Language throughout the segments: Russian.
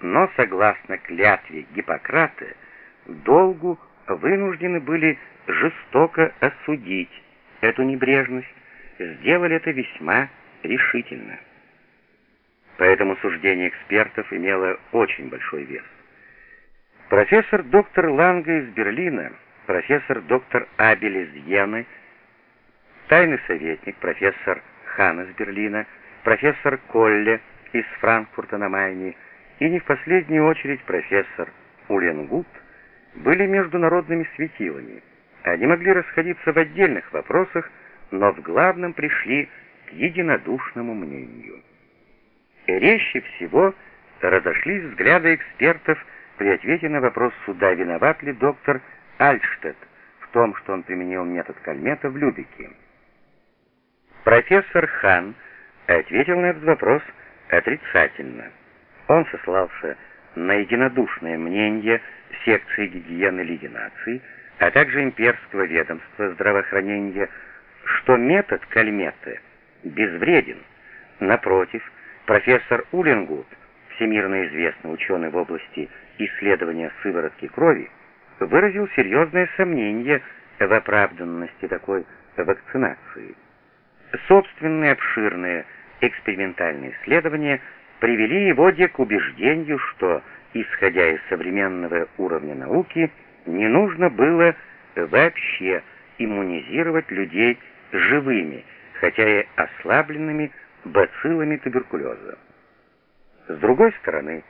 но согласно клятве Гиппократа, долгу вынуждены были жестоко осудить эту небрежность, сделали это весьма решительно. Поэтому суждение экспертов имело очень большой вес. Профессор доктор Ланга из Берлина, профессор доктор Абель из Йены, тайный советник профессор Хан из Берлина, профессор Колле из Франкфурта на Майне и не в последнюю очередь профессор Уленгут были международными светилами. Они могли расходиться в отдельных вопросах, но в главном пришли к единодушному мнению. Резче всего разошлись взгляды экспертов при ответе на вопрос суда, виноват ли доктор Альштедт в том, что он применил метод Кальмета в Любике. Профессор Хан ответил на этот вопрос отрицательно. Он сослался на единодушное мнение секции гигиены Лиги наций, а также имперского ведомства здравоохранения, что метод Кальмета безвреден. Напротив, профессор Улингут, всемирно известный ученый в области исследования сыворотки крови, выразил серьезное сомнение в оправданности такой вакцинации. Собственные обширные экспериментальные исследования привели его к убеждению, что, исходя из современного уровня науки, не нужно было вообще иммунизировать людей живыми, хотя и ослабленными бациллами туберкулеза. С другой стороны,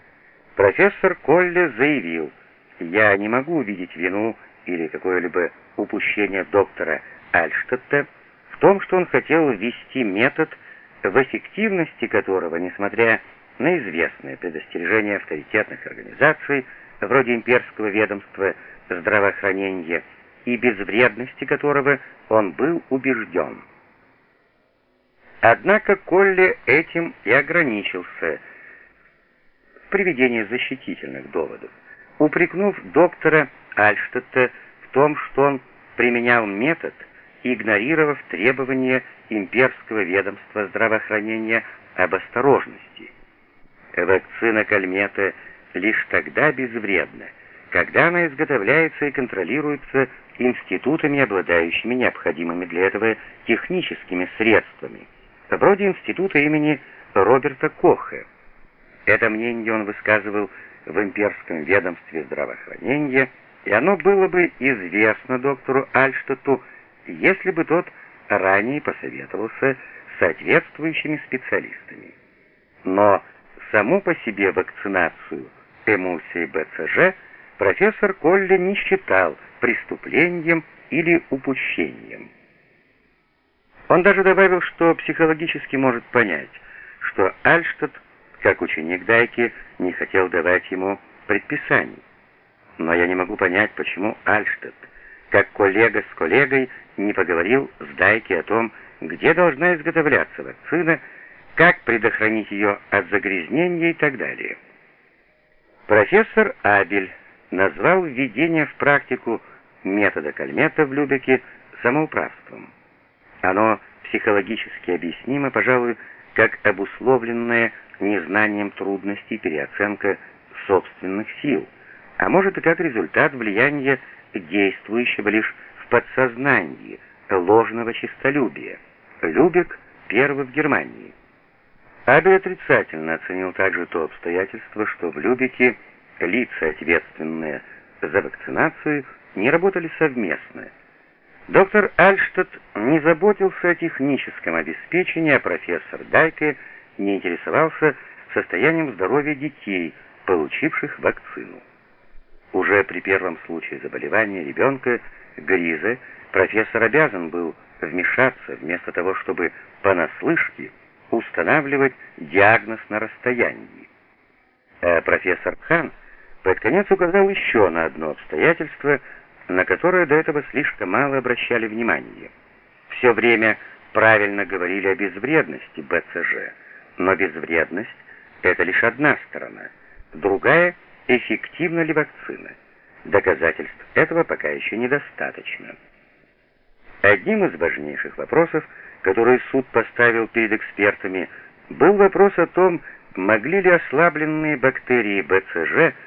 профессор Колле заявил, «Я не могу увидеть вину или какое-либо упущение доктора Альштадта в том, что он хотел ввести метод, в эффективности которого, несмотря на известные предостережения авторитетных организаций, вроде имперского ведомства здравоохранения, и безвредности которого он был убежден. Однако Колли этим и ограничился в приведении защитительных доводов, упрекнув доктора Альштадта в том, что он применял метод, игнорировав требования имперского ведомства здравоохранения об осторожности. Вакцина Кальмета лишь тогда безвредна, когда она изготовляется и контролируется институтами, обладающими необходимыми для этого техническими средствами, вроде института имени Роберта Коха. Это мнение он высказывал в имперском ведомстве здравоохранения, и оно было бы известно доктору Альштату, если бы тот ранее посоветовался с соответствующими специалистами. Но саму по себе вакцинацию эмульсией БЦЖ профессор Колли не считал преступлением или упущением. Он даже добавил, что психологически может понять, что Альштадт, как ученик Дайки, не хотел давать ему предписаний. Но я не могу понять, почему Альштадт, как коллега с коллегой, не поговорил с Дайки о том, где должна изготовляться вакцина, как предохранить ее от загрязнения и так далее. Профессор Абель назвал введение в практику метода Кальмета в Любеке самоуправством. Оно психологически объяснимо, пожалуй, как обусловленное незнанием трудностей переоценка собственных сил, а может и как результат влияния действующего лишь в подсознании ложного честолюбия. Любек первый в Германии. Абель отрицательно оценил также то обстоятельство, что в Любеке лица, ответственные за вакцинацию, не работали совместно. Доктор Альштадт не заботился о техническом обеспечении, а профессор Дайке не интересовался состоянием здоровья детей, получивших вакцину. Уже при первом случае заболевания ребенка Гриза профессор обязан был вмешаться вместо того, чтобы понаслышке устанавливать диагноз на расстоянии. А профессор Хан под конец указал еще на одно обстоятельство, на которое до этого слишком мало обращали внимания. Все время правильно говорили о безвредности БЦЖ, но безвредность — это лишь одна сторона, другая — эффективна ли вакцина. Доказательств этого пока еще недостаточно. Одним из важнейших вопросов, который суд поставил перед экспертами, был вопрос о том, могли ли ослабленные бактерии БЦЖ